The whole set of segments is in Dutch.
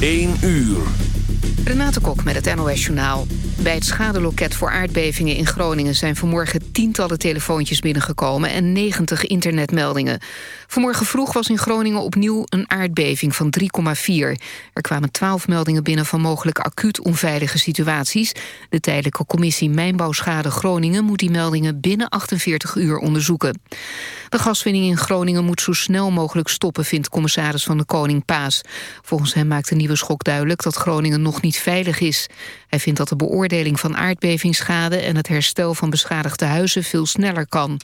1 uur. Renate Kok met het NOS Journaal. Bij het schadeloket voor aardbevingen in Groningen... zijn vanmorgen tientallen telefoontjes binnengekomen... en 90 internetmeldingen. Vanmorgen vroeg was in Groningen opnieuw een aardbeving van 3,4. Er kwamen 12 meldingen binnen van mogelijk acuut onveilige situaties. De tijdelijke commissie Mijnbouwschade Groningen... moet die meldingen binnen 48 uur onderzoeken. De gaswinning in Groningen moet zo snel mogelijk stoppen... vindt commissaris van de Koning Paas. Volgens hem maakt de nieuwe schok duidelijk... dat Groningen nog niet veilig is. Hij vindt dat de beoordeling van aardbevingsschade... en het herstel van beschadigde huizen veel sneller kan.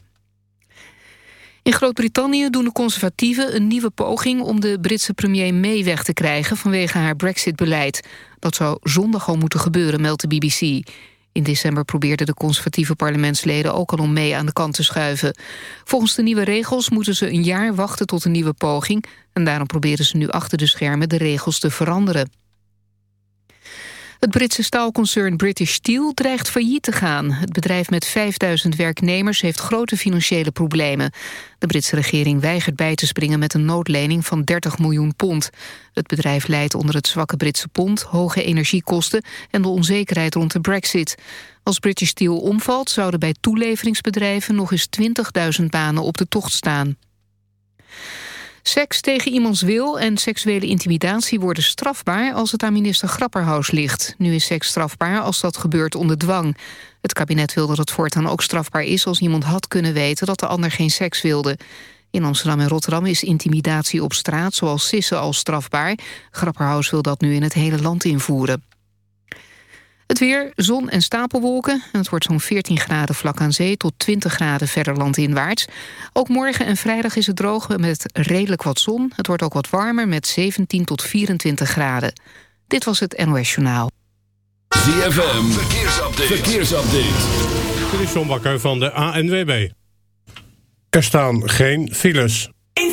In Groot-Brittannië doen de conservatieven een nieuwe poging... om de Britse premier May weg te krijgen vanwege haar brexit-beleid. Dat zou zondag al moeten gebeuren, meldt de BBC. In december probeerden de conservatieve parlementsleden ook al om mee aan de kant te schuiven. Volgens de nieuwe regels moeten ze een jaar wachten tot een nieuwe poging... en daarom proberen ze nu achter de schermen de regels te veranderen. Het Britse staalconcern British Steel dreigt failliet te gaan. Het bedrijf met 5000 werknemers heeft grote financiële problemen. De Britse regering weigert bij te springen met een noodlening van 30 miljoen pond. Het bedrijf leidt onder het zwakke Britse pond, hoge energiekosten en de onzekerheid rond de brexit. Als British Steel omvalt zouden bij toeleveringsbedrijven nog eens 20.000 banen op de tocht staan. Seks tegen iemands wil en seksuele intimidatie worden strafbaar als het aan minister Grapperhaus ligt. Nu is seks strafbaar als dat gebeurt onder dwang. Het kabinet wil dat het voortaan ook strafbaar is als iemand had kunnen weten dat de ander geen seks wilde. In Amsterdam en Rotterdam is intimidatie op straat, zoals sissen, al strafbaar. Grapperhaus wil dat nu in het hele land invoeren. Het weer, zon en stapelwolken. Het wordt zo'n 14 graden vlak aan zee tot 20 graden verder landinwaarts. Ook morgen en vrijdag is het droog met redelijk wat zon. Het wordt ook wat warmer met 17 tot 24 graden. Dit was het NOS Journaal. ZFM, verkeersupdate. verkeersupdate. Dit is John Bakker van de ANWB. Er staan geen files. In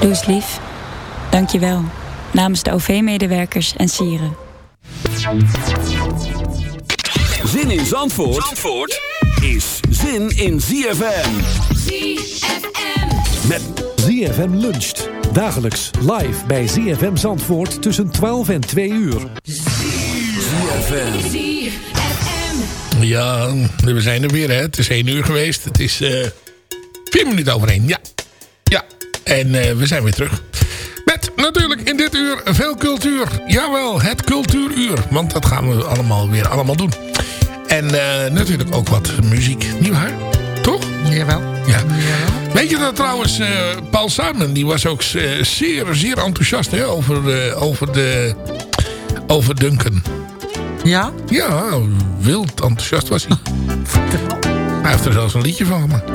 Doe eens lief. Dank je wel. Namens de OV-medewerkers en sieren. Zin in Zandvoort, Zandvoort is zin in ZFM. ZFM. Met ZFM luncht. Dagelijks live bij ZFM Zandvoort tussen 12 en 2 uur. ZFM. ZFM. Ja, we zijn er weer. Hè. Het is één uur geweest. Het is eh vier minuten over ja. En eh, we zijn weer terug. Met natuurlijk in dit uur veel cultuur. Jawel, het cultuuruur. Want dat gaan we allemaal weer allemaal doen. En eh, natuurlijk ook wat muziek. Niet waar? Toch? Jawel. Ja. Weet je dat trouwens, eh, Paul Simon, die was ook zeer, zeer enthousiast hè, over, de, over de, over Duncan. Ja? Ja, wild enthousiast was hij. hij heeft er zelfs een liedje van gemaakt.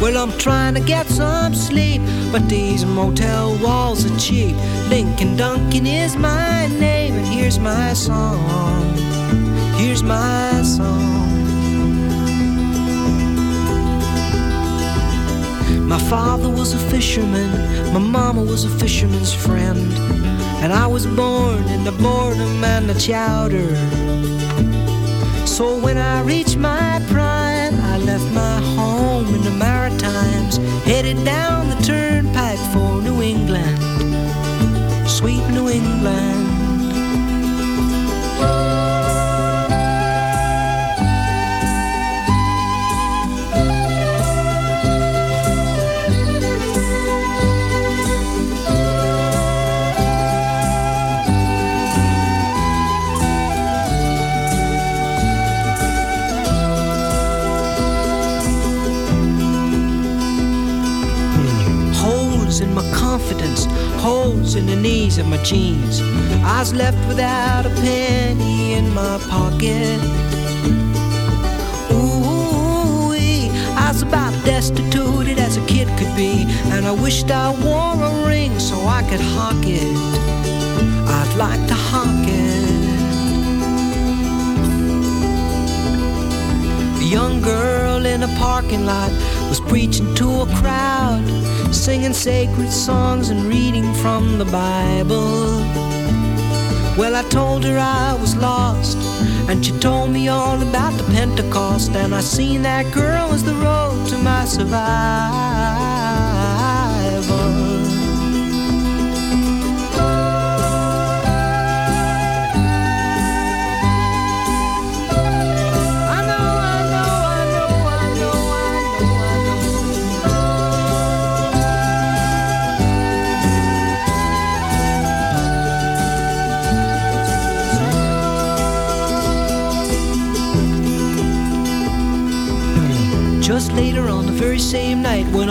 Well, I'm trying to get some sleep, but these motel walls are cheap. Lincoln Duncan is my name, and here's my song. Here's my song. My father was a fisherman, my mama was a fisherman's friend. And I was born in the boredom and the chowder. So when I reached my prime, I left my headed down holes in the knees of my jeans. I was left without a penny in my pocket. Ooh, I was about destitute as a kid could be, and I wished I wore a ring so I could hawk it. I'd like to hawk it. A young girl in a parking lot was preaching to a crowd, singing sacred songs and reading from the Bible. Well, I told her I was lost, and she told me all about the Pentecost, and I seen that girl was the road to my survival.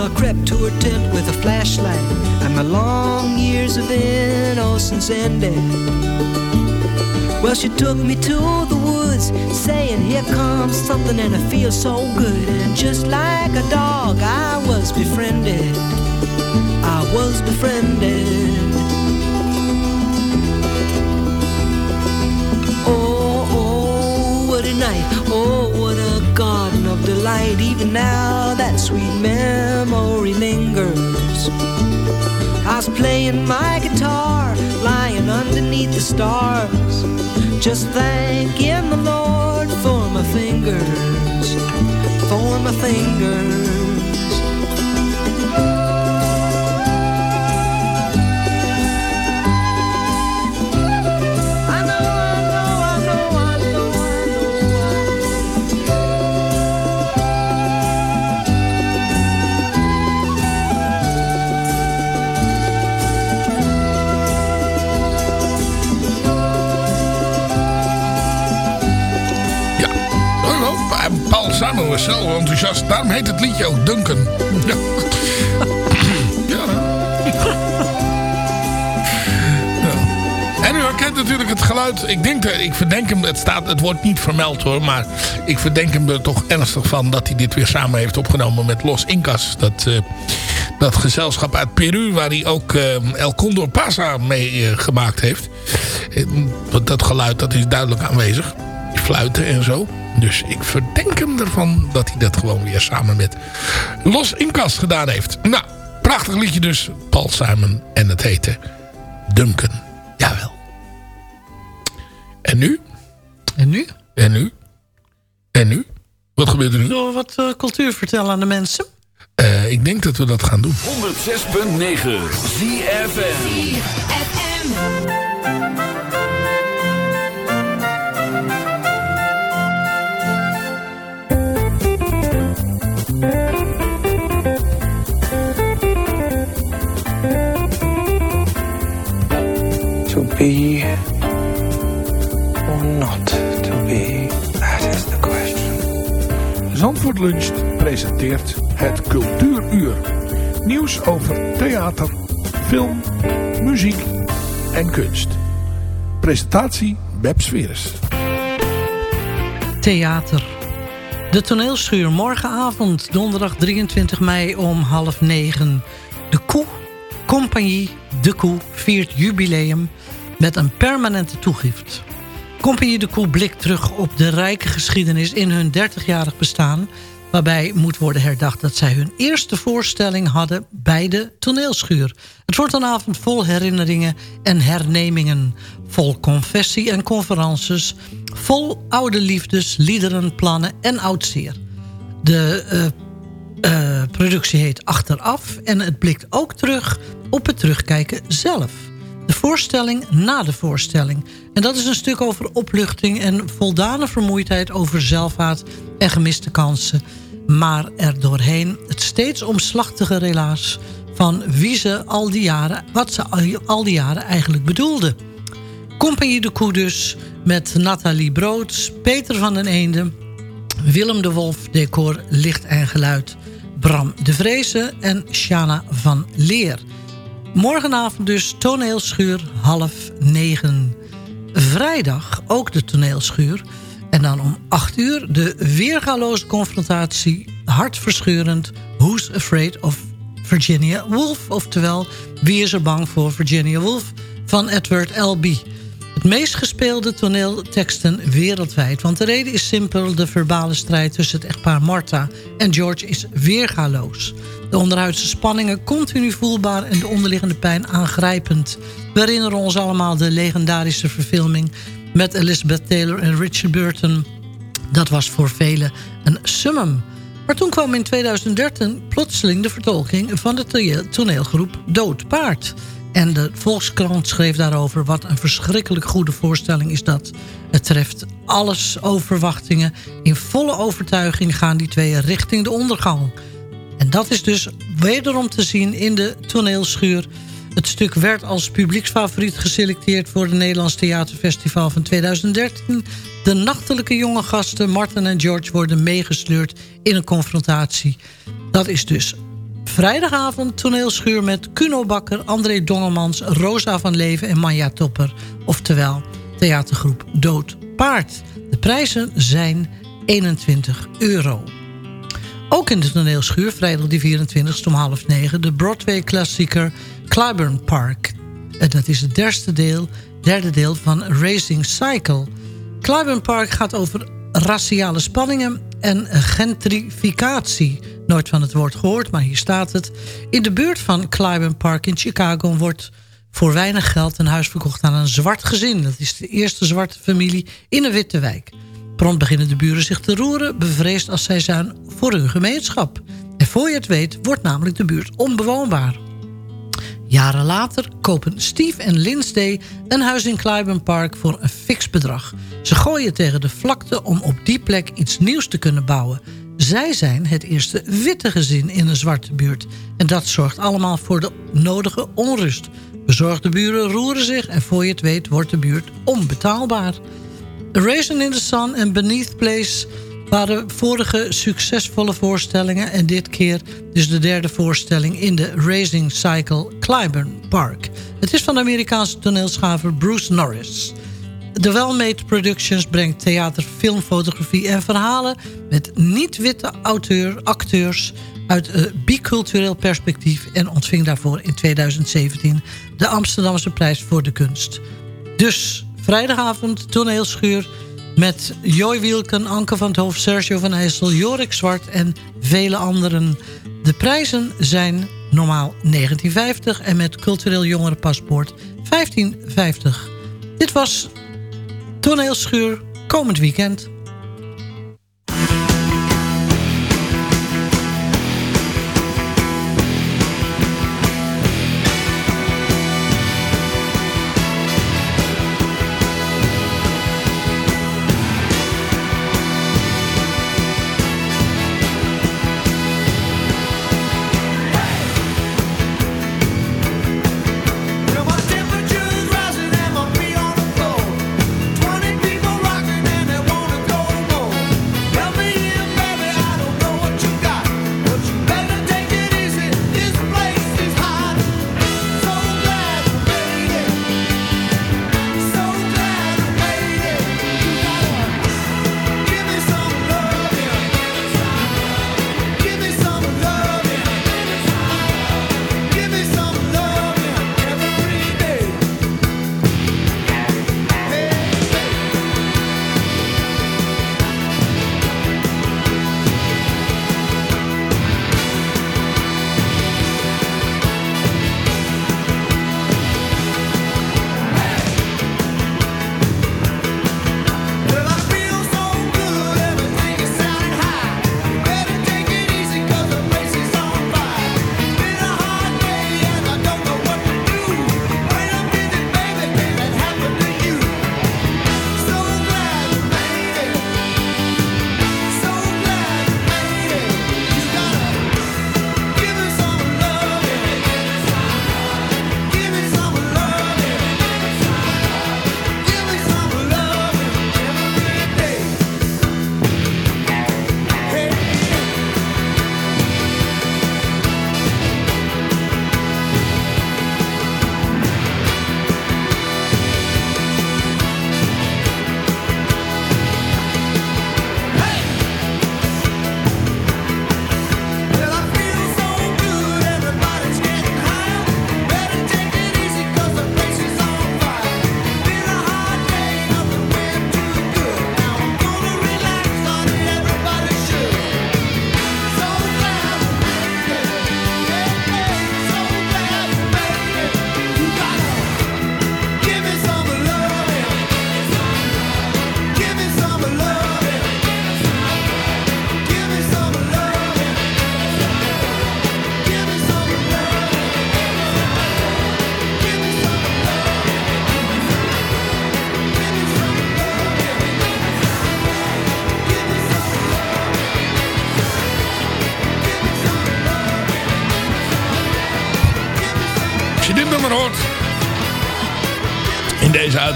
I crept to her tent with a flashlight and my long years of innocence ended. Well, she took me to the woods, saying, Here comes something, and I feel so good. And just like a dog, I was befriended. I was befriended. Delight. Even now, that sweet memory lingers. I was playing my guitar, lying underneath the stars. Just thanking the Lord for my fingers, for my fingers. Was zo enthousiast. Daarom heet het liedje ook Duncan. Ja. En u herkent natuurlijk het geluid. Ik, denk, dat- ik verdenk hem, het, staat, het wordt niet vermeld hoor. Maar ik verdenk hem er toch ernstig van dat hij dit weer samen heeft opgenomen met Los Incas. Dat, eh, dat gezelschap uit Peru waar hij ook eh, El Condor Pasa mee eh, gemaakt heeft. Eh, dat geluid dat is duidelijk aanwezig. Fluiten en zo. Dus ik verdenk hem ervan dat hij dat gewoon weer samen met Los Incas gedaan heeft. Nou, prachtig liedje dus. Paul Simon. En het heette Duncan. Jawel. En nu? En nu? En nu? En nu? Wat gebeurt er nu? Zullen we wat eh, cultuur vertellen aan de mensen? Eh, ik denk dat we dat gaan doen. 106.9 ZFM. Or not to be? That is the question. Zandvoort Luncht presenteert het Cultuuruur. Nieuws over theater, film, muziek en kunst. Presentatie Beb Sweres. Theater. De toneelschuur morgenavond, donderdag 23 mei om half negen. De Koe, Compagnie De Koe, viert jubileum met een permanente toegift. Compagnie De Koe blikt terug op de rijke geschiedenis in hun 30-jarig bestaan... waarbij moet worden herdacht dat zij hun eerste voorstelling hadden bij de toneelschuur. Het wordt een avond vol herinneringen en hernemingen. Vol confessie en conferences. Vol oude liefdes, liederen, plannen en oudzeer. De uh, uh, productie heet Achteraf en het blikt ook terug op het terugkijken zelf. De voorstelling na de voorstelling. En dat is een stuk over opluchting en voldane vermoeidheid over zelfhaat en gemiste kansen. Maar er doorheen het steeds omslachtige relaas van wie ze al die jaren, wat ze al die jaren eigenlijk bedoelde. Compagnie de Koe dus, met Nathalie Broods, Peter van den Eende... Willem de Wolf, decor, licht en geluid... Bram de Vreese en Shana van Leer. Morgenavond dus toneelschuur half negen. Vrijdag ook de toneelschuur. En dan om acht uur de weergaloze confrontatie... hartverscheurend Who's Afraid of Virginia Woolf. Oftewel, wie is er bang voor Virginia Woolf van Edward L.B., het meest gespeelde toneelteksten wereldwijd. Want de reden is simpel. De verbale strijd tussen het echtpaar Martha en George is weergaloos. De onderhuidse spanningen continu voelbaar en de onderliggende pijn aangrijpend. We herinneren ons allemaal de legendarische verfilming... met Elizabeth Taylor en Richard Burton. Dat was voor velen een summum. Maar toen kwam in 2013 plotseling de vertolking van de toneelgroep Dood Paard... En de Volkskrant schreef daarover... wat een verschrikkelijk goede voorstelling is dat. Het treft alles over verwachtingen. In volle overtuiging gaan die twee richting de ondergang. En dat is dus wederom te zien in de toneelschuur. Het stuk werd als publieksfavoriet geselecteerd... voor het Nederlands Theaterfestival van 2013. De nachtelijke jonge gasten Martin en George worden meegesleurd... in een confrontatie. Dat is dus Vrijdagavond toneelschuur met Kuno Bakker, André Dongelmans, Rosa van Leven en Manja Topper. Oftewel theatergroep Dood Paard. De prijzen zijn 21 euro. Ook in de toneelschuur, vrijdag die 24 om half negen... de Broadway-klassieker Clyburn Park. En dat is het derde deel, derde deel van Racing Cycle. Clyburn Park gaat over raciale spanningen en gentrificatie. Nooit van het woord gehoord, maar hier staat het. In de buurt van Clyburn Park in Chicago wordt voor weinig geld een huis verkocht aan een zwart gezin. Dat is de eerste zwarte familie in een witte wijk. Prompt beginnen de buren zich te roeren, bevreesd als zij zijn voor hun gemeenschap. En voor je het weet wordt namelijk de buurt onbewoonbaar. Jaren later kopen Steve en Lindsay een huis in Clyburn Park voor een fix bedrag. Ze gooien tegen de vlakte om op die plek iets nieuws te kunnen bouwen. Zij zijn het eerste witte gezin in een zwarte buurt. En dat zorgt allemaal voor de nodige onrust. Bezorgde buren roeren zich en voor je het weet wordt de buurt onbetaalbaar. A Raisin in the Sun en Beneath Place waren vorige succesvolle voorstellingen... en dit keer dus de derde voorstelling in de Racing Cycle Clyburn Park. Het is van de Amerikaanse toneelschaver Bruce Norris. De Wellmade Productions brengt theater, film, fotografie en verhalen... met niet-witte auteur, acteurs uit een bicultureel perspectief... en ontving daarvoor in 2017 de Amsterdamse prijs voor de kunst. Dus vrijdagavond toneelschuur met Joy Wielken, Anke van het Hoofd, Sergio van IJssel, Jorik Zwart en vele anderen. De prijzen zijn normaal 1950 en met cultureel jongerenpaspoort 1550. Dit was Toneelschuur komend weekend.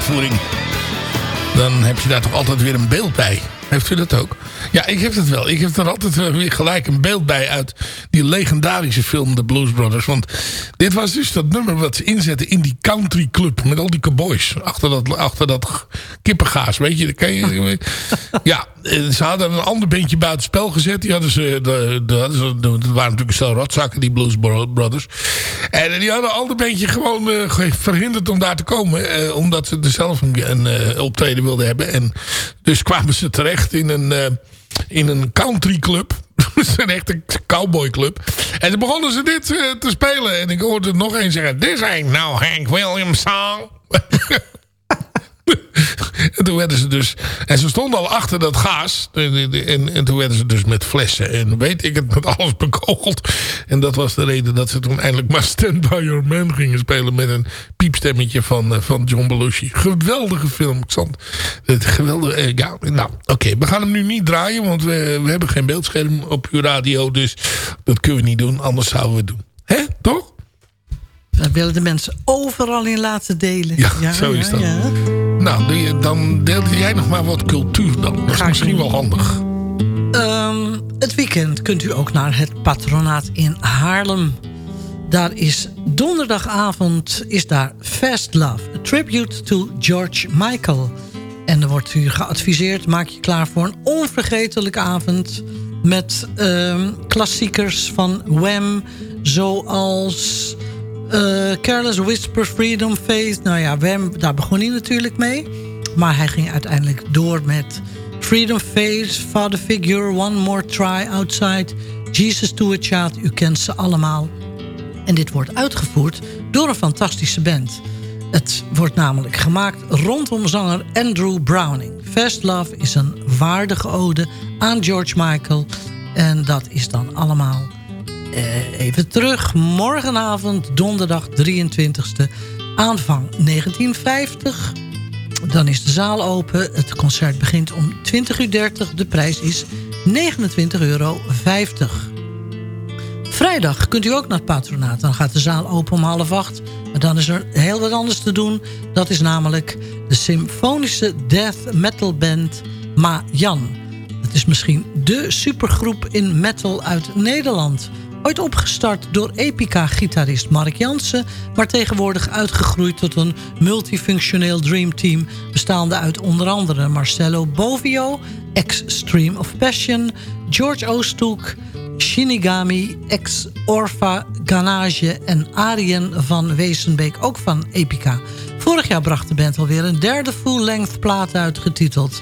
Uitvoering... dan heb je daar toch altijd weer een beeld bij. Heeft u dat ook? Ja, ik heb het wel. Ik heb er altijd eh, weer gelijk een beeld bij uit die legendarische film The Blues Brothers. Want dit was dus dat nummer wat ze inzetten in die country club. Met al die cowboys achter dat, achter dat kippengaas. Weet je, dat kan je... ja, ze hadden een ander beentje buiten spel gezet. Die hadden ze, de, waren natuurlijk stel rotzakken, die Blues Brothers. En die hadden een ander beentje gewoon uh, verhinderd om daar te komen. Omdat ze er zelf een, een optreden wilden hebben. En dus kwamen ze terecht in een in een countryclub. Dat is een echte cowboyclub. En toen begonnen ze dit te spelen. En ik hoorde het nog eens zeggen... This ain't no Hank Williams song. en toen werden ze dus... En ze stonden al achter dat gaas. En, en, en, toen werden ze dus met flessen en weet ik het, met alles bekogeld. En dat was de reden dat ze toen eindelijk maar Stand By Your Man gingen spelen... met een piepstemmetje van, uh, van John Belushi. Geweldige film. Het geweldige... Uh, ja, nou, oké. Okay, we gaan hem nu niet draaien, want we, we hebben geen beeldscherm op uw radio. Dus dat kunnen we niet doen, anders zouden we het doen. Hè, toch? Daar willen de mensen overal in laten delen. Ja, ja zo is dat. Ja. Nou, dan deelde jij nog maar wat cultuur dan. Dat is misschien wel handig. Um, het weekend kunt u ook naar het patronaat in Haarlem. Daar is donderdagavond is daar Fast Love. A tribute to George Michael. En er wordt u geadviseerd, maak je klaar voor een onvergetelijke avond... met um, klassiekers van Wham, zoals... Uh, Careless Whisper, Freedom Faith. Nou ja, Wem, daar begon hij natuurlijk mee. Maar hij ging uiteindelijk door met Freedom Faith, Father Figure, One More Try, Outside, Jesus to a Child. U kent ze allemaal. En dit wordt uitgevoerd door een fantastische band. Het wordt namelijk gemaakt rondom zanger Andrew Browning. Fast Love is een waardige ode aan George Michael. En dat is dan allemaal uh, even terug. Morgenavond, donderdag 23e. Aanvang 1950. Dan is de zaal open. Het concert begint om 20.30 uur. De prijs is 29,50 euro. Vrijdag kunt u ook naar het patronaat. Dan gaat de zaal open om half acht. Maar dan is er heel wat anders te doen. Dat is namelijk de symfonische death metal band Ma Jan. Het is misschien de supergroep in metal uit Nederland... Ooit opgestart door Epica-gitarist Mark Jansen... maar tegenwoordig uitgegroeid tot een multifunctioneel dreamteam... bestaande uit onder andere Marcelo Bovio, ex-Stream of Passion... George Oosthoek, Shinigami, ex-Orfa Ganage... en Arjen van Wezenbeek, ook van Epica. Vorig jaar bracht de band alweer een derde full-length plaat uitgetiteld...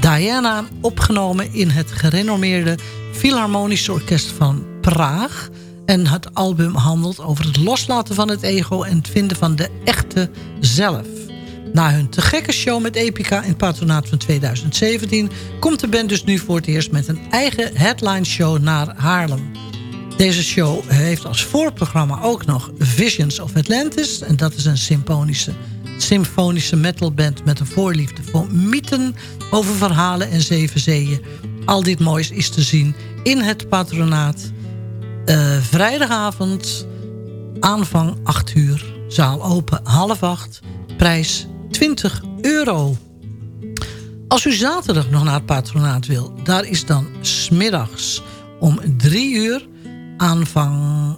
Diana, opgenomen in het gerenommeerde Philharmonische Orkest van Praag. En het album handelt over het loslaten van het ego... en het vinden van de echte zelf. Na hun te gekke show met Epica in patronaat van 2017... komt de band dus nu voor het eerst met een eigen headline show naar Haarlem. Deze show heeft als voorprogramma ook nog Visions of Atlantis... en dat is een symfonische, symfonische metalband met een voorliefde voor mythen... over verhalen en zeven zeeën. Al dit moois is te zien in het patronaat... Uh, vrijdagavond, aanvang 8 uur. Zaal open half 8. Prijs 20 euro. Als u zaterdag nog naar het patronaat wil... daar is dan smiddags om 3 uur aanvang...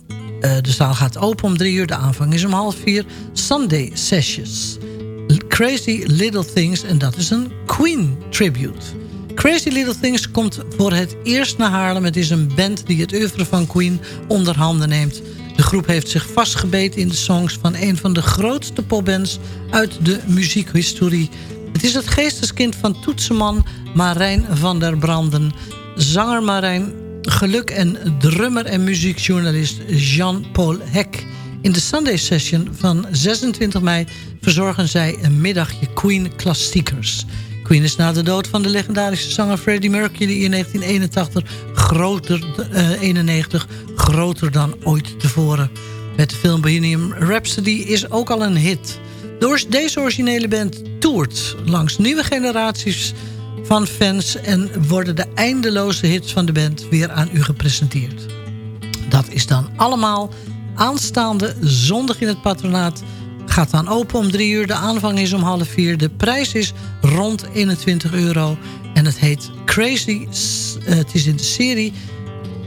Uh, de zaal gaat open om 3 uur, de aanvang is om half 4. Sunday Sessions. Crazy Little Things en dat is een Queen tribute. Crazy Little Things komt voor het eerst naar Haarlem. Het is een band die het oeuvre van Queen onder handen neemt. De groep heeft zich vastgebeten in de songs van een van de grootste popbands uit de muziekhistorie. Het is het geesteskind van toetsenman Marijn van der Branden. Zanger Marijn, geluk en drummer en muziekjournalist Jean-Paul Hek. In de Sunday Session van 26 mei verzorgen zij een middagje Queen klassiekers. Queen is na de dood van de legendarische zanger Freddie Mercury in 1981 groter, uh, 91, groter dan ooit tevoren. Met de film Bohemian Rhapsody is ook al een hit. Door deze originele band toert langs nieuwe generaties van fans... en worden de eindeloze hits van de band weer aan u gepresenteerd. Dat is dan allemaal aanstaande zondag in het patronaat gaat dan open om drie uur. De aanvang is om half vier. De prijs is rond 21 euro. En het heet Crazy. eh, het is in de serie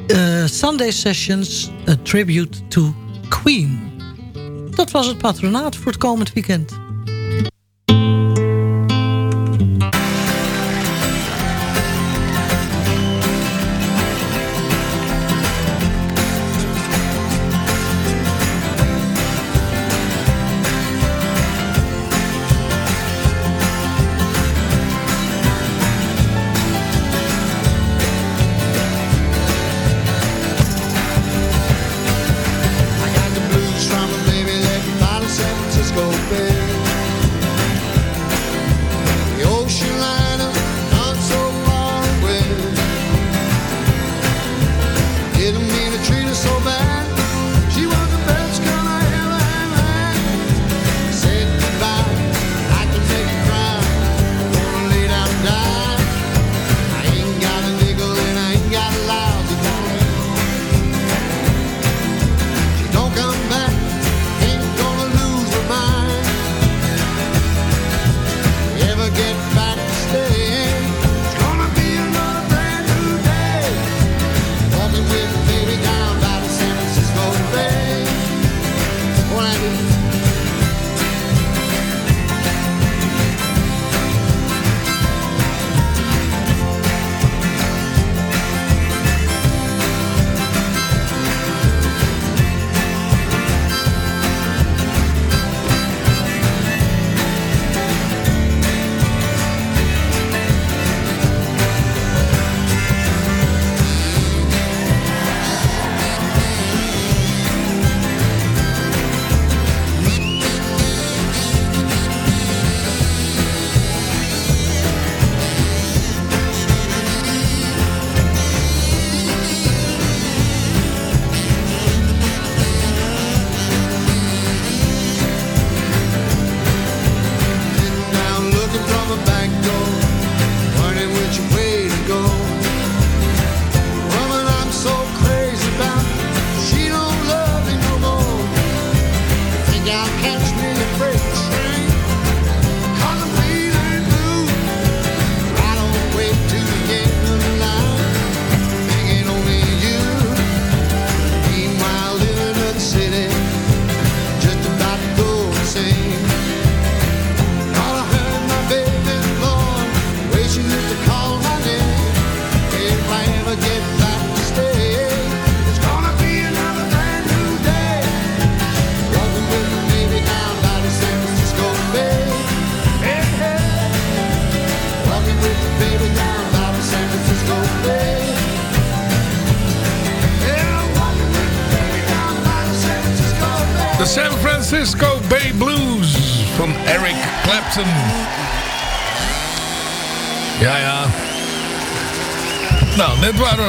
eh, Sunday Sessions A Tribute to Queen. Dat was het patronaat voor het komend weekend.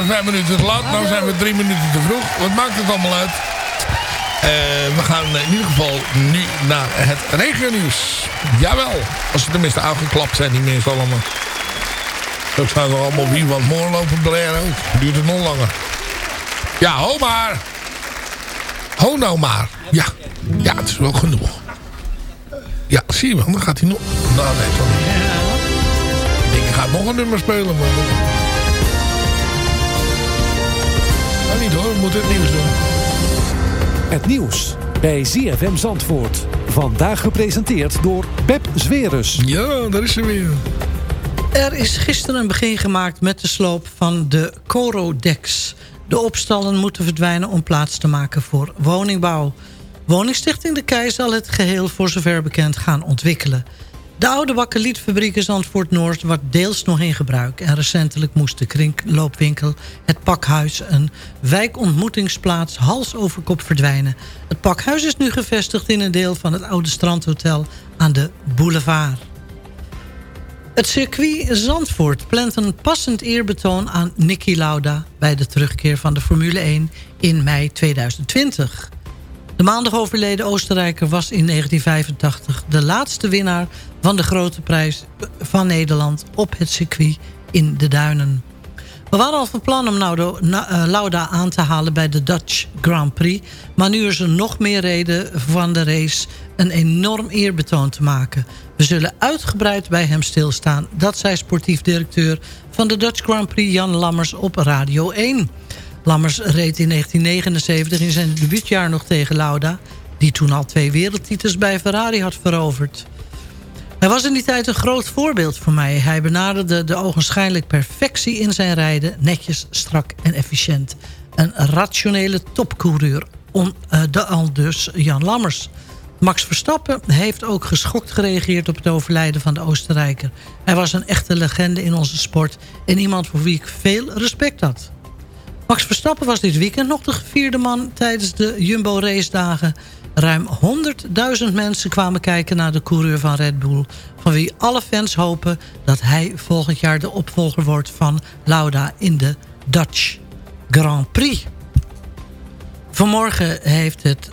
Vijf minuten te laat. Nou zijn we drie minuten te vroeg. Wat maakt het allemaal uit? Eh, we gaan in ieder geval nu naar het regionieuws. Jawel. Als ze tenminste aangeklapt zijn, die mensen allemaal. Zo zijn we allemaal wie wat morgen lopen ook. Duurt het nog langer. Ja, ho maar. Ho nou maar. Ja. Ja, het is wel genoeg. Ja, zie je wel. Dan gaat hij nog... Nou, nee, denk, ik ga nog een nummer spelen. Maar... niet hoor. We moeten het nieuws doen. Het nieuws bij ZFM Zandvoort. Vandaag gepresenteerd door Pep Zwerus. Ja, daar is ze weer. Er is gisteren een begin gemaakt met de sloop van de Corodex. De opstallen moeten verdwijnen om plaats te maken voor woningbouw. Woningstichting De Kei zal het geheel voor zover bekend gaan ontwikkelen. De oude bakkelietfabriek in Zandvoort Noord wordt deels nog in gebruik. En recentelijk moest de kringloopwinkel, het pakhuis... een wijkontmoetingsplaats hals over kop verdwijnen. Het pakhuis is nu gevestigd in een deel van het oude strandhotel aan de boulevard. Het circuit Zandvoort plant een passend eerbetoon aan Niki Lauda... bij de terugkeer van de Formule 1 in mei 2020. De maandag overleden Oostenrijker was in 1985 de laatste winnaar... van de grote prijs van Nederland op het circuit in de Duinen. We waren al van plan om eh, Lauda aan te halen bij de Dutch Grand Prix. Maar nu is er nog meer reden van de race een enorm eerbetoon te maken. We zullen uitgebreid bij hem stilstaan. Dat zei sportief directeur van de Dutch Grand Prix Jan Lammers op Radio 1. Lammers reed in 1979 in zijn debuutjaar nog tegen Lauda... die toen al twee wereldtitels bij Ferrari had veroverd. Hij was in die tijd een groot voorbeeld voor mij. Hij benaderde de ogenschijnlijk perfectie in zijn rijden... netjes, strak en efficiënt. Een rationele topcoureur, on, uh, de al dus Jan Lammers... Max Verstappen heeft ook geschokt gereageerd op het overlijden van de Oostenrijker. Hij was een echte legende in onze sport en iemand voor wie ik veel respect had. Max Verstappen was dit weekend nog de gevierde man tijdens de Jumbo race dagen. Ruim 100.000 mensen kwamen kijken naar de coureur van Red Bull... van wie alle fans hopen dat hij volgend jaar de opvolger wordt van Lauda in de Dutch Grand Prix. Vanmorgen heeft het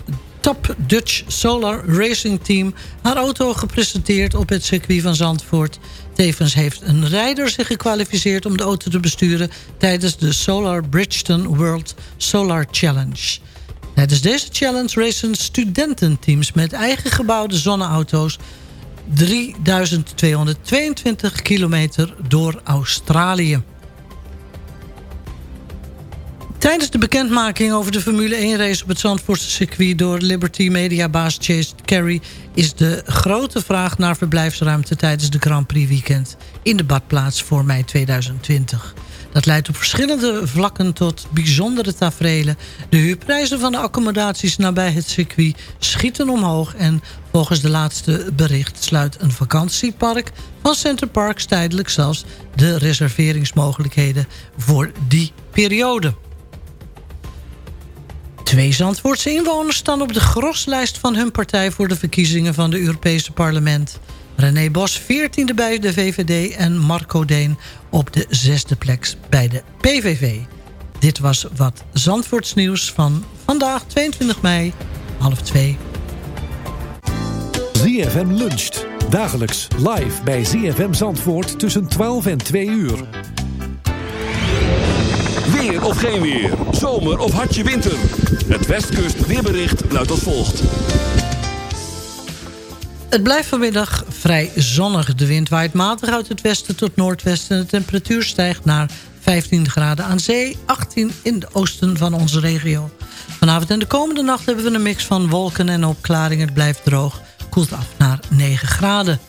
Top Dutch Solar Racing Team haar auto gepresenteerd op het circuit van Zandvoort. Tevens heeft een rijder zich gekwalificeerd om de auto te besturen... tijdens de Solar Bridgestone World Solar Challenge. Tijdens deze challenge racen studententeams met eigen gebouwde zonneauto's... 3222 kilometer door Australië. Tijdens de bekendmaking over de Formule 1-race op het Zandvoortse circuit... door Liberty Media-baas Chase Carey... is de grote vraag naar verblijfsruimte tijdens de Grand Prix weekend... in de badplaats voor mei 2020. Dat leidt op verschillende vlakken tot bijzondere tafereelen. De huurprijzen van de accommodaties nabij het circuit schieten omhoog... en volgens de laatste bericht sluit een vakantiepark van Center Parks... tijdelijk zelfs de reserveringsmogelijkheden voor die periode. Twee Zandvoortse inwoners staan op de groslijst van hun partij... voor de verkiezingen van het Europese parlement. René Bos 14e bij de VVD en Marco Deen op de zesde plek bij de PVV. Dit was wat Zandvoorts nieuws van vandaag 22 mei, half 2. ZFM luncht. Dagelijks live bij ZFM Zandvoort tussen 12 en 2 uur. Of geen weer. Zomer of hartje winter. Het Westkust weerbericht luidt als volgt. Het blijft vanmiddag vrij zonnig. De wind waait matig uit het westen tot noordwesten. En de temperatuur stijgt naar 15 graden aan zee, 18 in de oosten van onze regio. Vanavond en de komende nacht hebben we een mix van wolken en opklaringen. Het blijft droog, koelt af naar 9 graden.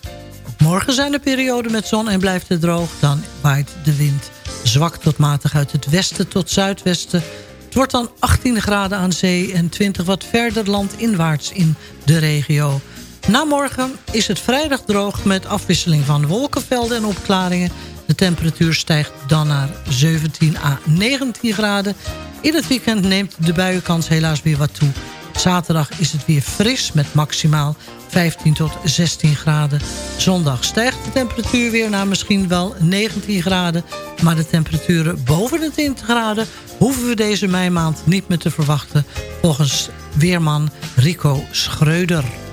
Morgen zijn er perioden met zon en blijft het droog. Dan waait de wind zwak tot matig uit het westen tot zuidwesten. Het wordt dan 18 graden aan zee en 20 wat verder landinwaarts in de regio. Na morgen is het vrijdag droog met afwisseling van wolkenvelden en opklaringen. De temperatuur stijgt dan naar 17 à 19 graden. In het weekend neemt de buienkans helaas weer wat toe. Zaterdag is het weer fris met maximaal 15 tot 16 graden. Zondag stijgt de temperatuur weer naar misschien wel 19 graden. Maar de temperaturen boven de 20 graden hoeven we deze meimaand niet meer te verwachten. Volgens weerman Rico Schreuder.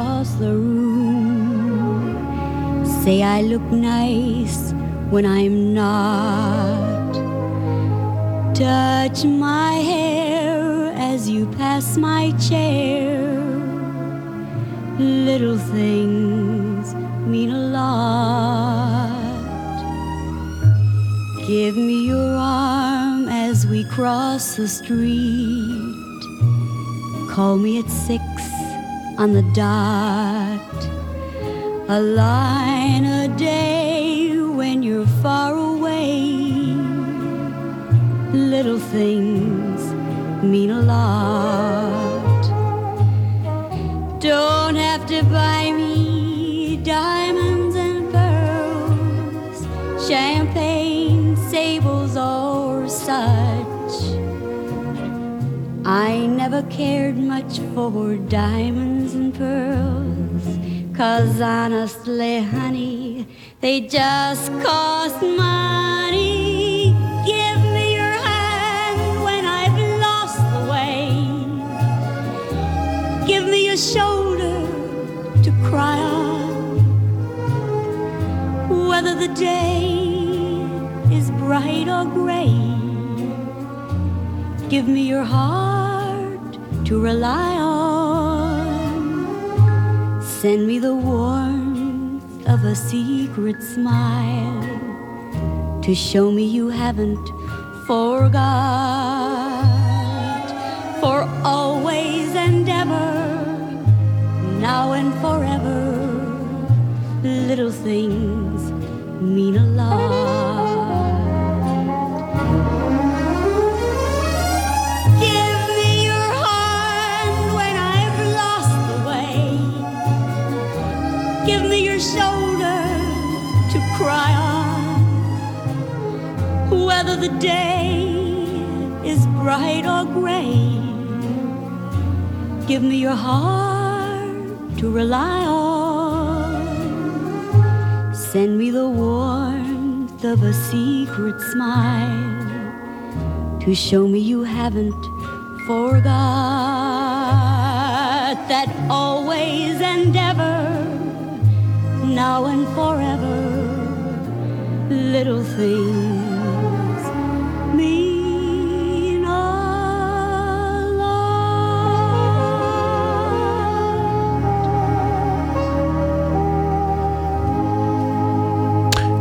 Across the room say I look nice when I'm not. Touch my hair as you pass my chair. Little things mean a lot. Give me your arm as we cross the street. Call me at six on the dot. A line a day when you're far away. Little things mean a lot. Don't have to buy me diamonds and pearls, champagne, sables, or such. I never cared much for diamonds and pearls. Cause honestly, honey, they just cost money. Give me your hand when I've lost the way. Give me a shoulder to cry on. Whether the day is bright or gray. Give me your heart to rely on. Send me the warmth of a secret smile to show me you haven't forgot. For always and ever, now and forever, little things mean a lot. Whether the day is bright or gray. Give me your heart to rely on. Send me the warmth of a secret smile to show me you haven't forgot that always and ever, now and forever, little things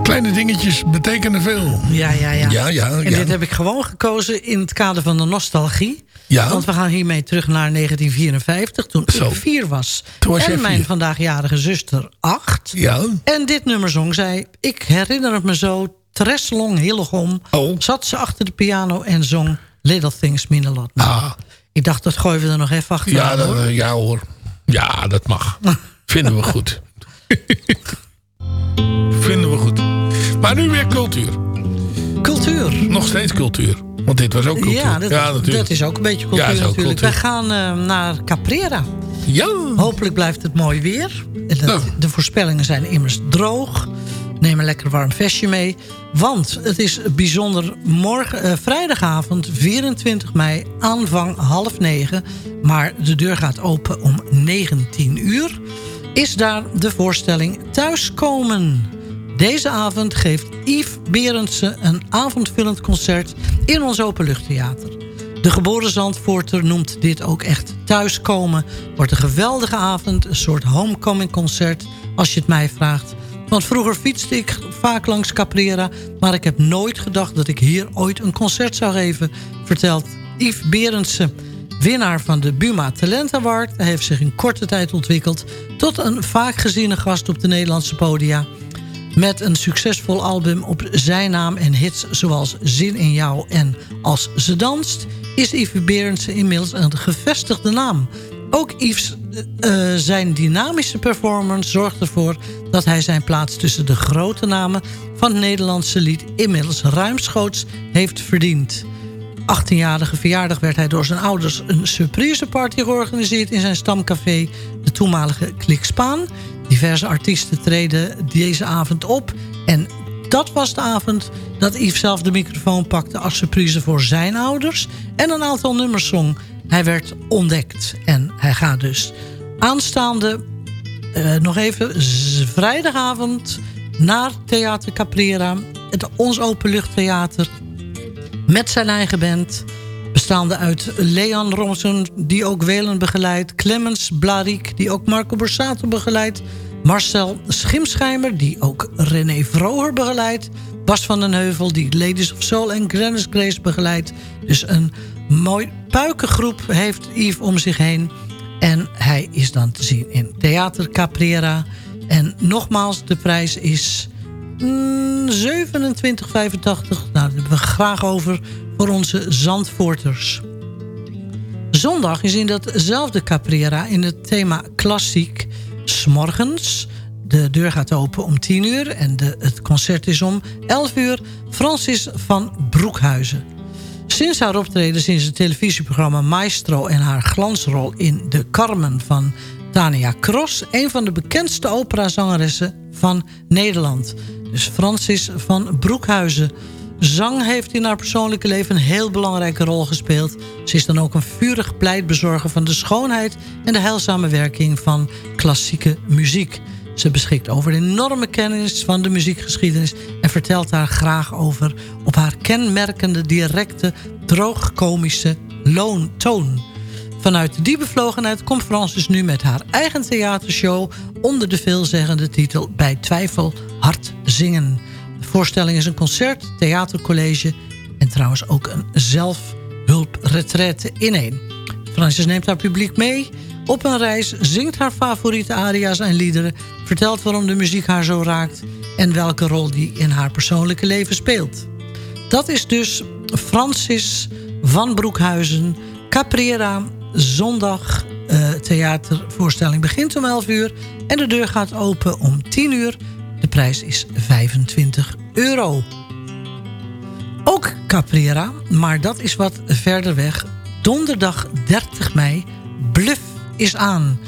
Kleine dingetjes betekenen veel. Ja, ja, ja. Ja, ja, En ja. dit heb ik gewoon gekozen in het kader van de nostalgie. Ja. Want we gaan hiermee terug naar 1954, toen ik vier was. Toen was en mijn vier. vandaagjjarige zuster acht. Ja. En dit nummer zong zij. Ik herinner het me zo. Treslong Hillegom. Zat ze achter de piano en zong Little Things Mean a Lot. Nou, Ik dacht, dat gooien we er nog even achteraan. Ja, hoor. ja hoor. Ja, dat mag. Vinden we goed. Vinden we goed. Maar nu weer cultuur. Cultuur. Nog steeds cultuur. Want dit was ook cultuur. Ja, dat, natuurlijk. dat is ook een beetje cultuur Ja, natuurlijk. cultuur. Wij gaan eh, naar Caprera. Ja. Hopelijk blijft het mooi weer. Dat- Nou. De voorspellingen zijn immers droog. Neem een lekker warm vestje mee. Want het is bijzonder morgen, eh, vrijdagavond 24 mei, aanvang half negen. Maar de deur gaat open om 19 uur. Is daar de voorstelling Thuiskomen. Deze avond geeft Yves Berendsen een avondvullend concert in ons openluchttheater. De geboren Zandvoorter noemt dit ook echt thuiskomen. Wordt een geweldige avond, een soort homecoming concert, als je het mij vraagt. Want vroeger fietste ik vaak langs Caprera... maar ik heb nooit gedacht dat ik hier ooit een concert zou geven... vertelt Yves Berendsen, winnaar van de Buma Talent Award. Heeft zich in korte tijd ontwikkeld... tot een vaak geziene gast op de Nederlandse podia... Met een succesvol album op zijn naam en hits zoals Zin in jou en Als ze danst... is Yves Berendsen inmiddels een gevestigde naam. Ook Yves eh, eh, zijn dynamische performance zorgt ervoor... dat hij zijn plaats tussen de grote namen van het Nederlandse lied... inmiddels ruimschoots heeft verdiend. 18-jarige verjaardag werd hij door zijn ouders een surpriseparty georganiseerd in zijn stamcafé, de toenmalige Klikspaan. Diverse artiesten treden deze avond op en dat was de avond dat Yves zelf de microfoon pakte als surprise voor zijn ouders en een aantal nummers zong. Hij werd ontdekt en hij gaat dus aanstaande, eh, nog even, vrijdagavond naar Theater Caprera, het Ons Openluchttheater met zijn eigen band. Bestaande uit Leon Romsen, die ook Welen begeleidt. Clemens Blarik, die ook Marco Borsato begeleidt. Marcel Schimschijmer, die ook René Vroger begeleidt. Bas van den Heuvel, die Ladies of Soul en Grannis Grace begeleidt. Dus een mooi puikengroep heeft Yves om zich heen. En hij is dan te zien in Theater Caprera. En nogmaals, de prijs is 27,85. Nou, daar hebben we graag over voor onze Zandvoorters. Zondag is in datzelfde Caprera in het thema klassiek... s'morgens. De deur gaat open om 10 uur en de, het concert is om 11 uur. Francis van Broekhuizen. Sinds haar optreden sinds het televisieprogramma Maestro... en haar glansrol in De Carmen van Tania Cross... een van de bekendste operazangeressen van Nederland. Dus Francis van Broekhuizen. Zang heeft in haar persoonlijke leven een heel belangrijke rol gespeeld. Ze is dan ook een vurig pleitbezorger van de schoonheid... en de heilzame werking van klassieke muziek. Ze beschikt over enorme kennis van de muziekgeschiedenis... en vertelt daar graag over op haar kenmerkende, directe, droogkomische toon. Vanuit die bevlogenheid komt Francis nu met haar eigen theatershow... onder de veelzeggende titel Bij Twijfel Hard Zingen. De voorstelling is een concert, theatercollege... en trouwens ook een zelfhulpretraite in één. Francis neemt haar publiek mee op een reis, zingt haar favoriete aria's en liederen... vertelt waarom de muziek haar zo raakt... en welke rol die in haar persoonlijke leven speelt. Dat is dus Francis van Broekhuizen, Caprera, zondag uh, theatervoorstelling begint om 11 uur... en de deur gaat open om 10 uur. De prijs is 25 euro. Ook Caprera, maar dat is wat verder weg. Donderdag 30 mei, Bluff is aan.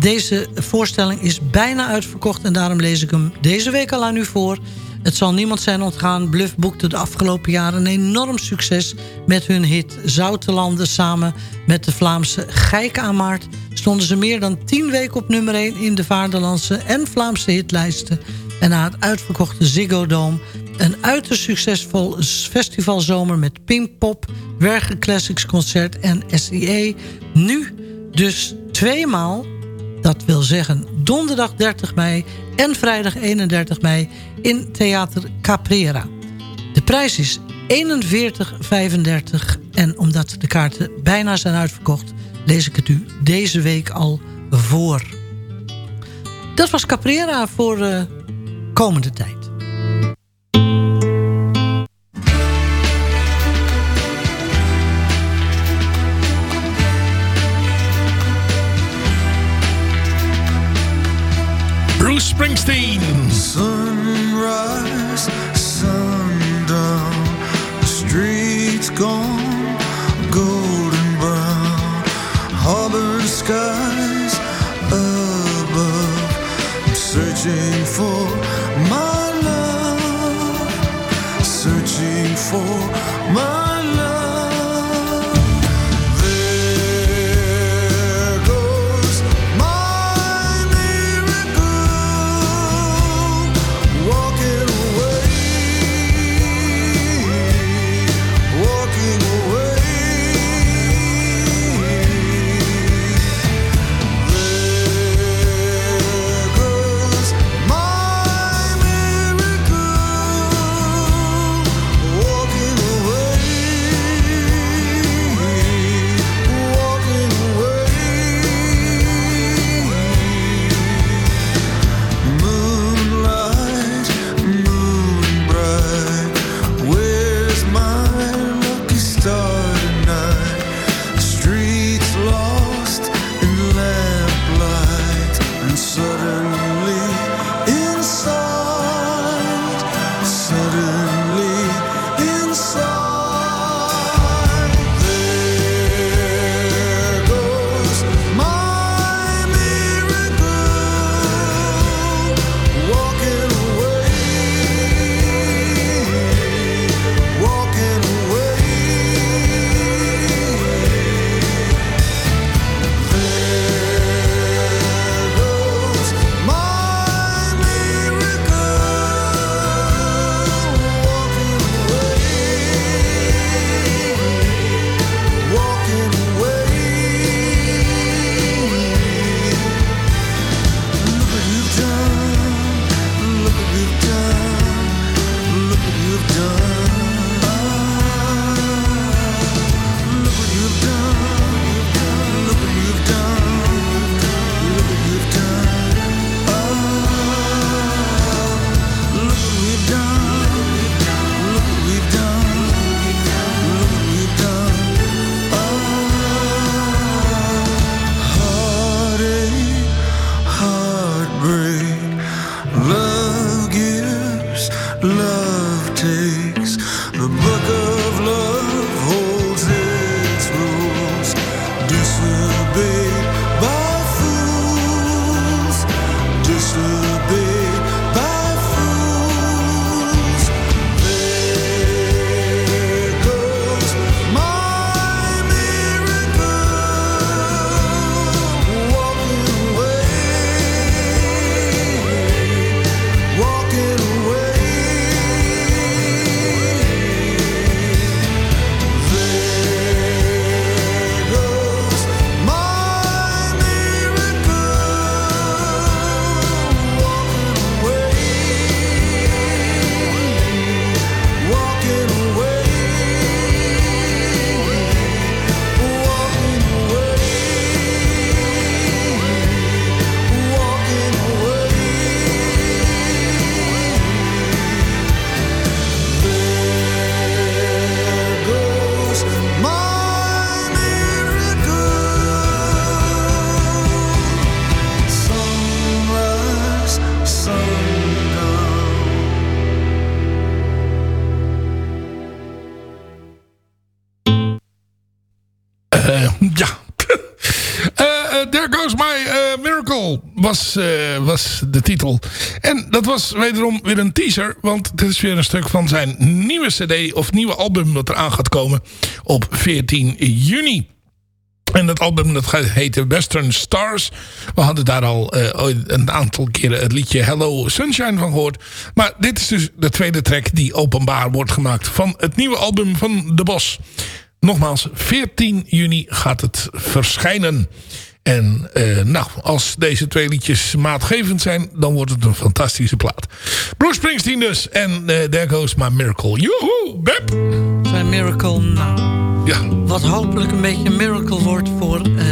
Deze voorstelling is bijna uitverkocht en daarom lees ik hem deze week al aan u voor. Het zal niemand zijn ontgaan. Bluff boekte de afgelopen jaren een enorm succes met hun hit Zoutelanden. Samen met de Vlaamse Geikaanmaart stonden ze meer dan 10 weken op nummer 1 in de Vaderlandse en Vlaamse hitlijsten. En na het uitverkochte Ziggo Dome een uiterst succesvol festivalzomer met Pinkpop, Wergen Classics Concert en SIE. Nu dus tweemaal, dat wil zeggen donderdag 30 mei en vrijdag 31 mei in Theater Caprera. De prijs is 41,35 en omdat de kaarten bijna zijn uitverkocht... lees ik het u deze week al voor. Dat was Caprera voor uh, komende tijd. 16. Was, eh, was de titel. En dat was wederom weer een teaser. Want dit is weer een stuk van zijn nieuwe cd of nieuwe album dat eraan gaat komen op 14 juni. En dat album dat heette Western Stars. We hadden daar al eh, een aantal keren het liedje Hello Sunshine van gehoord. Maar dit is dus de tweede track die openbaar wordt gemaakt van het nieuwe album van De Bos. Nogmaals, 14 juni gaat het verschijnen. En eh, nou, als deze twee liedjes maatgevend zijn... dan wordt het een fantastische plaat. Bruce Springsteen dus. En eh There Goes My Miracle. Joehoe, Beb! Zijn miracle, nou. Ja. Wat hopelijk een beetje een miracle wordt voor eh,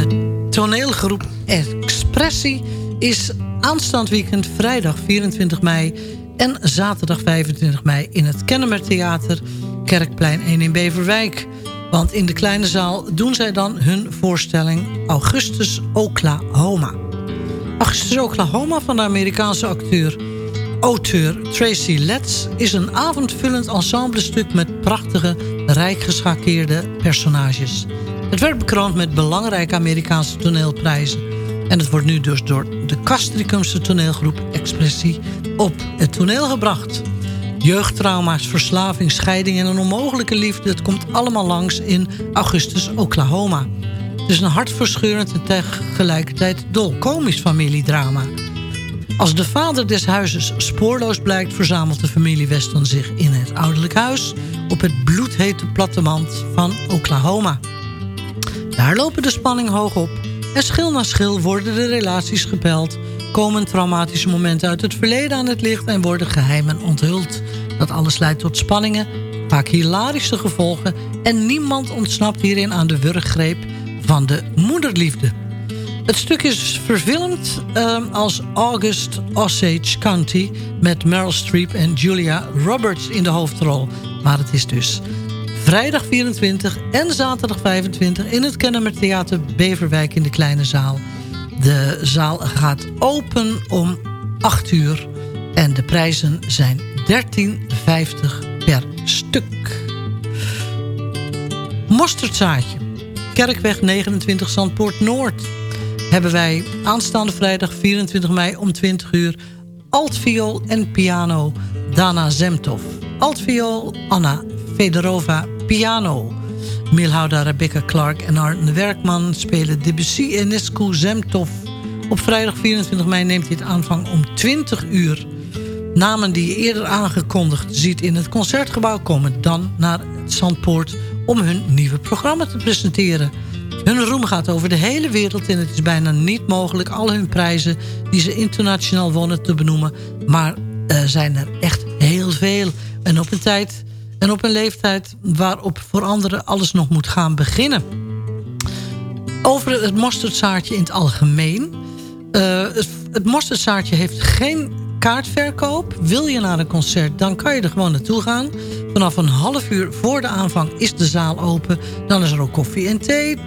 toneelgroep Expressie... is aanstaand weekend vrijdag 24 mei en zaterdag 25 mei... in het Kennemer Theater, Kerkplein 1 in Beverwijk. Want in de kleine zaal doen zij dan hun voorstelling Augustus Oklahoma. Augustus Oklahoma van de Amerikaanse acteur auteur Tracy Letts is een avondvullend ensemblestuk met prachtige, rijk geschakeerde personages. Het werd bekroond met belangrijke Amerikaanse toneelprijzen. En het wordt nu dus door de Castricumse toneelgroep Expressie op het toneel gebracht. Jeugdtrauma's, verslaving, scheiding en een onmogelijke liefde... het komt allemaal langs in Augustus, Oklahoma. Het is een hartverscheurend en tegelijkertijd dolkomisch familiedrama. Als de vader des huizes spoorloos blijkt... verzamelt de familie Weston zich in het ouderlijk huis... op het bloedhete platteland van Oklahoma. Daar lopen de spanning hoog op. En schil na schil worden de relaties gepeld... komen traumatische momenten uit het verleden aan het licht... en worden geheimen onthuld. Dat alles leidt tot spanningen, vaak hilarische gevolgen... en niemand ontsnapt hierin aan de wurggreep van de moederliefde. Het stuk is verfilmd ehm, als August Osage County... met Meryl Streep en Julia Roberts in de hoofdrol. Maar het is dus vrijdag 24 en zaterdag 25... in het Kennemer Theater Beverwijk in de Kleine Zaal. De zaal gaat open om 8 uur... en de prijzen zijn 13,50 per stuk. Mosterdzaadje. Kerkweg 29 Zandpoort Noord hebben wij aanstaande vrijdag 24 mei om 20 uur... altviool en piano Dana Zemtov. Altviool Anna Fedorova piano. Milhouda Rebecca Clark en Arne Werkman spelen Debussy en Nescu Zemtov. Op vrijdag 24 mei neemt dit aanvang om 20 uur. Namen die je eerder aangekondigd ziet in het Concertgebouw... komen dan naar het Zandpoort om hun nieuwe programma te presenteren... Hun roem gaat over de hele wereld en het is bijna niet mogelijk... al hun prijzen die ze internationaal wonnen te benoemen. Maar er zijn er echt heel veel. En op een tijd en op een leeftijd waarop voor anderen alles nog moet gaan beginnen. Over het mosterdzaartje in het algemeen. Uh, het, het mosterdzaartje heeft geen kaartverkoop. Wil je naar een concert, dan kan je er gewoon naartoe gaan. Vanaf een half uur voor de aanvang is de zaal open. Dan is er ook koffie en thee.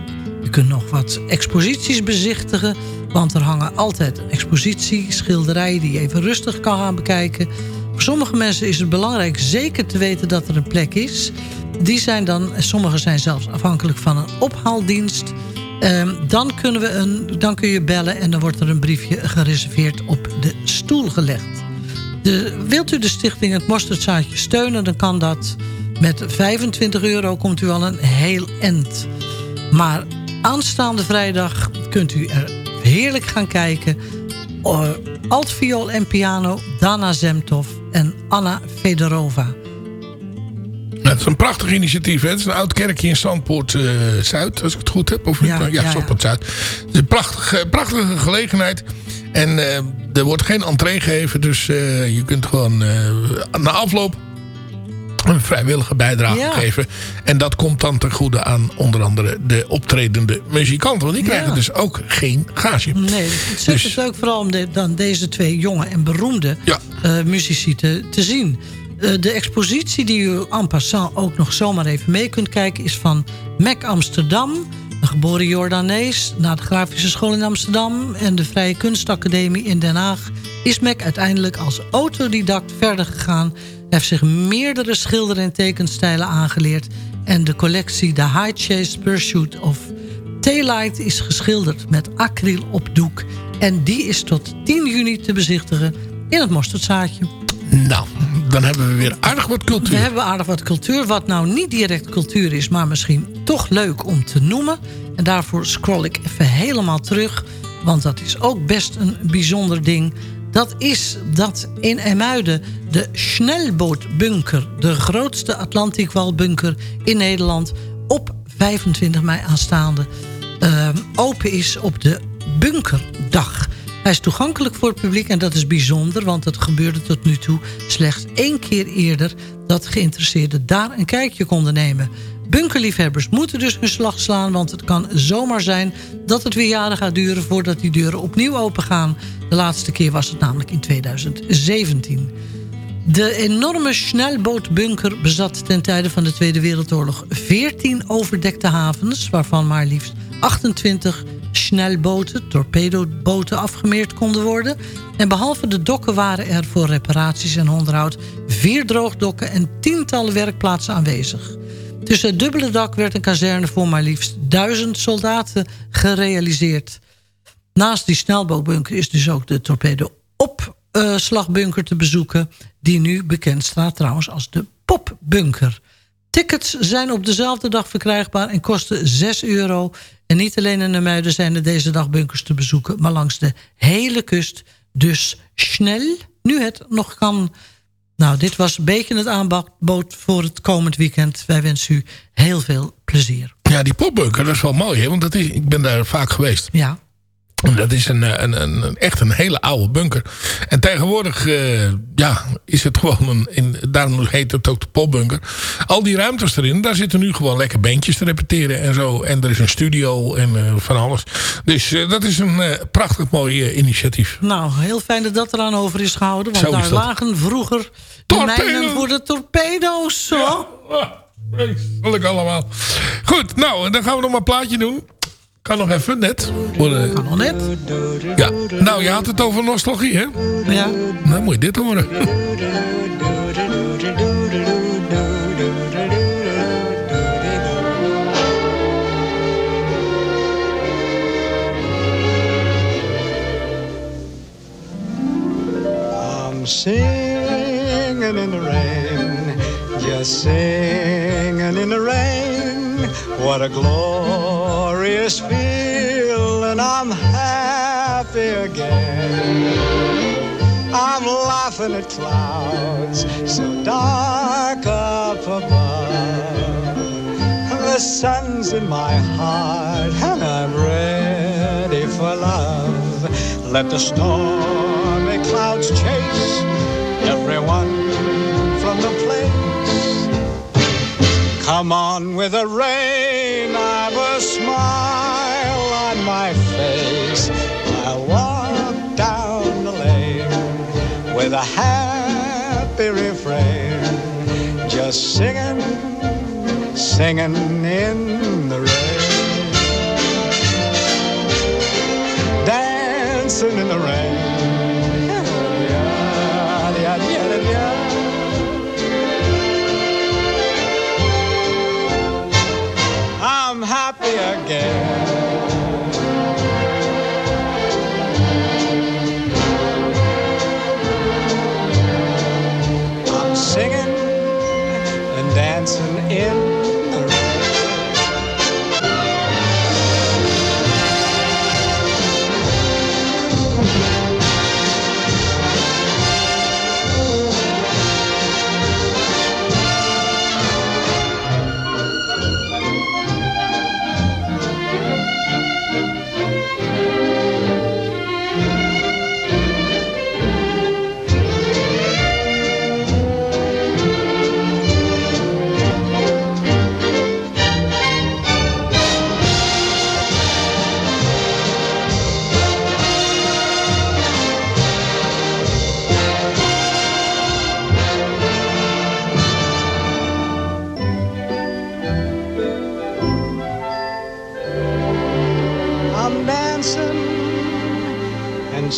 Je kunt nog wat exposities bezichtigen. Want er hangen altijd een expositie, schilderijen die je even rustig kan gaan bekijken. Voor sommige mensen is het belangrijk zeker te weten dat er een plek is. Die zijn dan, sommige zijn zelfs afhankelijk van een ophaaldienst. Ehm, dan, kunnen we een, dan kun je bellen en dan wordt er een briefje gereserveerd op de stoel gelegd. De, wilt u de stichting Het Mosterdzaadje steunen, dan kan dat met 25 euro komt u al een heel end. Maar aanstaande vrijdag kunt u er heerlijk gaan kijken. Altviool en piano, Dana Zemtov en Anna Fedorova. Het is een prachtig initiatief. Hè? Het is een oud kerkje in Zandpoort eh, Zuid, als ik het goed heb. Of Ja, ja, ja, ja. Zuid. Het is een prachtige, prachtige gelegenheid. En eh, er wordt geen entree gegeven. Dus eh, je kunt gewoon eh, na afloop een vrijwillige bijdrage Ja. geven. En dat komt dan ten goede aan onder andere de optredende muzikanten. Want die krijgen Ja. dus ook geen gage. Nee, het is Dus- het ook vooral om de- dan deze twee jonge en beroemde eh, muzici te, te zien. Eh, de expositie die u en passant ook nog zomaar even mee kunt kijken... is van Mac Amsterdam, een geboren Jordanees... na de Grafische School in Amsterdam en de Vrije Kunstacademie in Den Haag... is Mac uiteindelijk als autodidact verder gegaan... Hij heeft zich meerdere schilder- en tekenstijlen aangeleerd... en de collectie The High Chase Pursuit of Taillight is geschilderd met acryl op doek. En die is tot 10 juni te bezichtigen in het Mosterdzaadje. Nou, dan hebben we weer aardig wat cultuur. We hebben aardig wat cultuur, wat nou niet direct cultuur is... maar misschien toch leuk om te noemen. En daarvoor scroll ik even helemaal terug... want dat is ook best een bijzonder ding. Dat is dat in Emuiden de Snelbootbunker... de grootste Atlantikwalbunker in Nederland... op 25 mei aanstaande eh, open is op de Bunkerdag... Hij is toegankelijk voor het publiek en dat is bijzonder... want het gebeurde tot nu toe slechts één keer eerder... dat geïnteresseerden daar een kijkje konden nemen. Bunkerliefhebbers moeten dus hun slag slaan... want het kan zomaar zijn dat het weer jaren gaat duren... voordat die deuren opnieuw opengaan. De laatste keer was het namelijk in 2017. De enorme snelbootbunker bezat ten tijde van de Tweede Wereldoorlog 14 overdekte havens, waarvan maar liefst 28 snelboten, torpedoboten afgemeerd konden worden. En behalve de dokken waren er voor reparaties en onderhoud vier droogdokken en tientallen werkplaatsen aanwezig. Tussen het dubbele dak werd een kazerne voor maar liefst duizend soldaten gerealiseerd. Naast die snelbootbunker is dus ook de torpedo-opslagbunker te bezoeken... die nu bekend staat trouwens als de popbunker. Tickets zijn op dezelfde dag verkrijgbaar en kosten 6 euro. En niet alleen in de Muiden zijn er deze dag bunkers te bezoeken... maar langs de hele kust. Dus snel, nu het nog kan... Nou, dit was een beetje het aanbod voor het komend weekend. Wij wensen u heel veel plezier. Ja, die popbunker, dat is wel mooi. Hè? Want dat is, ik ben daar vaak geweest. Ja. Dat is een, eh, een, een, een- echt een hele oude bunker. En tegenwoordig eh, ja, is het gewoon een... In, daarom heet het ook de popbunker. Al die ruimtes erin, daar zitten nu gewoon lekker bandjes te repeteren en zo. En er is een studio en eh, van alles. Dus dat is een prachtig mooi initiatief. Nou, heel fijn dat dat eraan over is gehouden. Want daar lagen vroeger mijnen voor de torpedo's. Zo. Vreselijk allemaal. Goed, nou, dan gaan we nog maar een plaatje doen. Kan nog even, net. Voor de... Kan nog net. Ja, nou, je had het over nostalgie, hè? Ja. Nou, moet je dit horen. I'm singing in the rain, just singing in the rain. What a glorious feeling, I'm happy again. I'm laughing at clouds so dark up above. The sun's in my heart and I'm ready for love. Let the stormy clouds chase everyone Come on with the rain, I've a smile on my face. I walk down the lane with a happy refrain, just singing, singing in the rain. Dancing in the rain. again. I'm singing and dancing in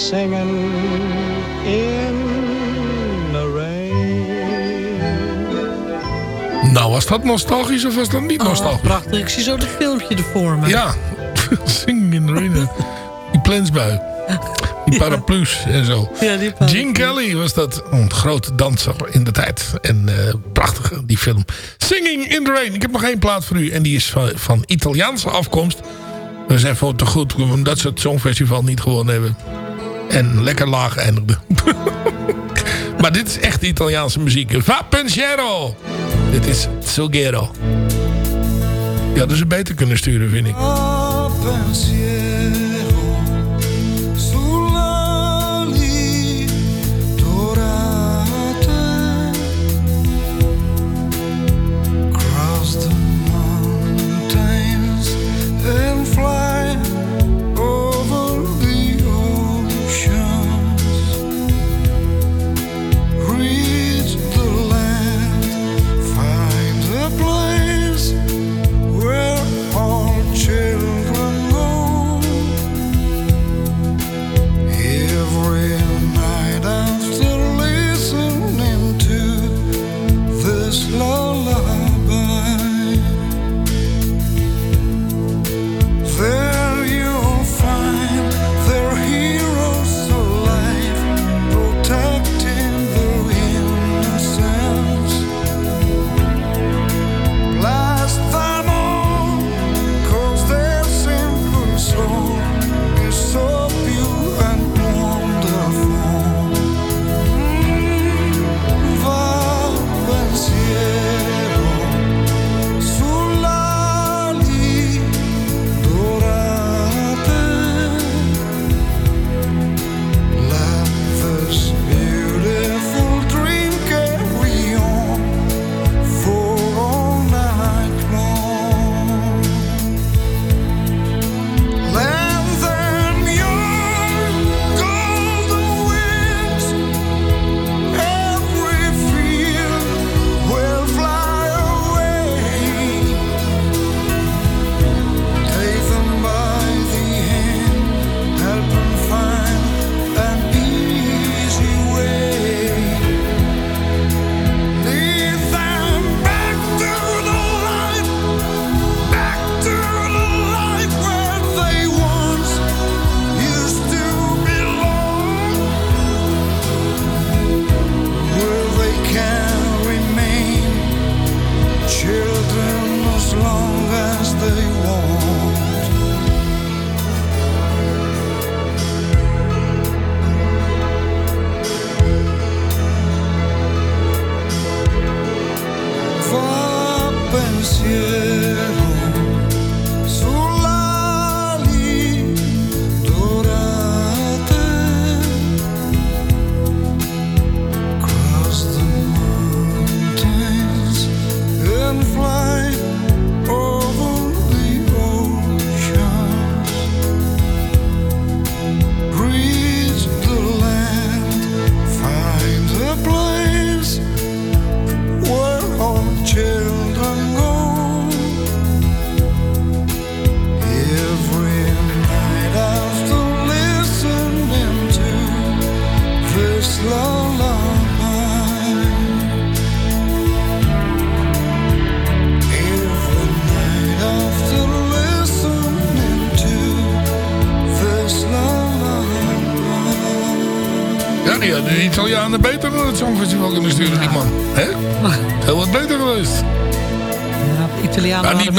singing in the rain. Nou, was dat nostalgisch of was dat niet nostalgisch? Oh, prachtig. Ik zie zo dat filmpje ervoor me. Ja, Singing in the Rain. Die plensbui. Die paraplu's en zo. Ja, die paraplu. Gene Kelly was dat. Een grote danser in de tijd. En eh, prachtig, die film. Singing in the Rain. Ik heb nog één plaat voor u. En die is van, van Italiaanse afkomst. We zijn voor te goed omdat ze het Songfestival niet gewonnen hebben. En lekker laag eindigde. maar dit is echt Italiaanse muziek. Va pensiero. Dit is Sugero. Ja, hadden ze beter kunnen sturen, vind ik.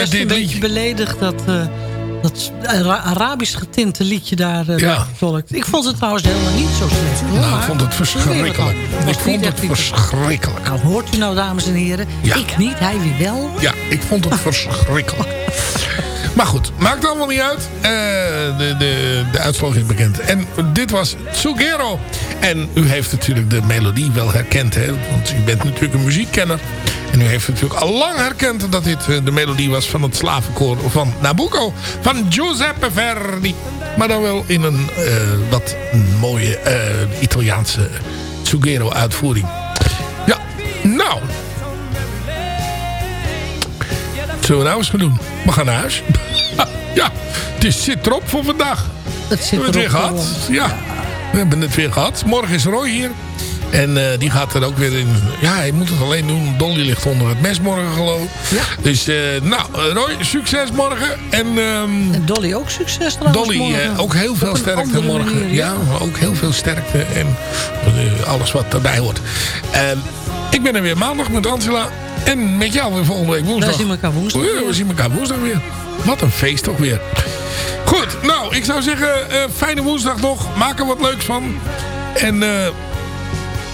Best een dit beetje beledigd dat, eh, dat Ara- Arabisch getinte liedje daar eh, Ja. vertolkt. Ik vond het trouwens helemaal niet zo slecht. Hoor, Nou, ik vond het verschrikkelijk. Ik vond het verschrikkelijk. Nou, hoort u nou, dames en heren? Ja. Ik niet, hij wie wel. Ja, ik vond het verschrikkelijk. Maar goed, maakt allemaal niet uit. Eh, de, de, de uitslag is bekend. En dit was Sugero. En u heeft natuurlijk de melodie wel herkend. Hè? Want u bent natuurlijk een muziekkenner. En u heeft natuurlijk al lang herkend dat dit eh, de melodie was van het slavenkoor van Nabucco. Van Giuseppe Verdi. Maar dan wel in een eh, wat mooie eh, Italiaanse Sugero uitvoering. Ja, nou. Zullen we nou eens gaan doen? We gaan naar huis. Ja, het is, zit erop voor vandaag. Het zit we hebben het weer gehad. Ja, we hebben het weer gehad. Morgen is Roy hier. En eh, die gaat er ook weer in. Ja, hij moet het alleen doen. Dolly ligt onder het mes morgen geloof ik. Ja. Dus, eh, nou, Roy, succes morgen. En, ehm, En Dolly ook succes trouwens Dolly, morgen. eh, ook heel veel sterkte morgen. manier, ja, ook heel veel sterkte. En alles wat erbij hoort. En ik ben er weer maandag met Angela. En met jou weer volgende week woensdag. Wij zien elkaar woensdag Ja, we zien elkaar woensdag weer. Wat een feest toch weer. Goed, nou, ik zou zeggen, fijne woensdag nog. Maak er wat leuks van. En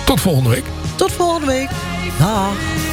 tot volgende week. Tot volgende week. Dag.